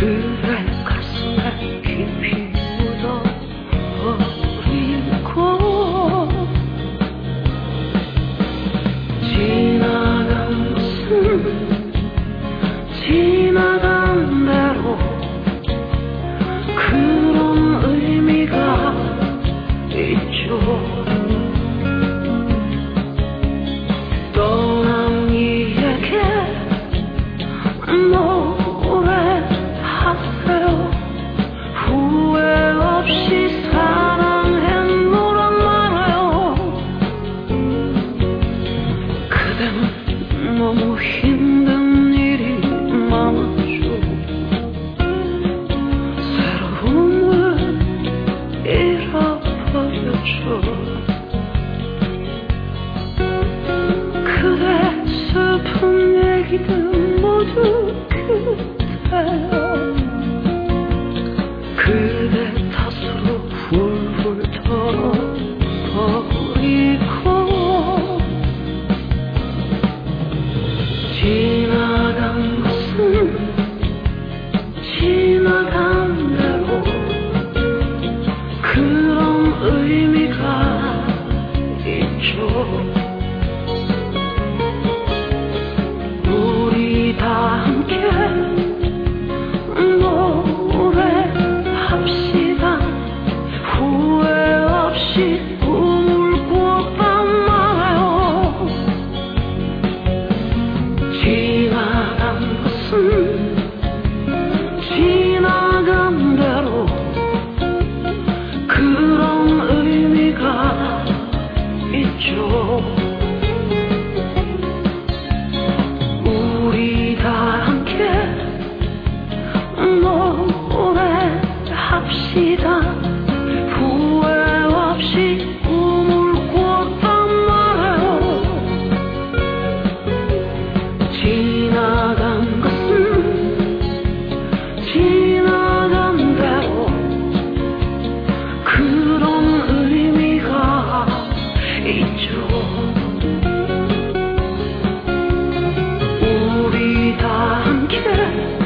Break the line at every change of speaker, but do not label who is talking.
You. 힘든 일이 많았죠 새로움을 잃어버렸죠 그대 슬픈 얘기들 모두 그대야 come. 우리 다 함께 노래합시다. キス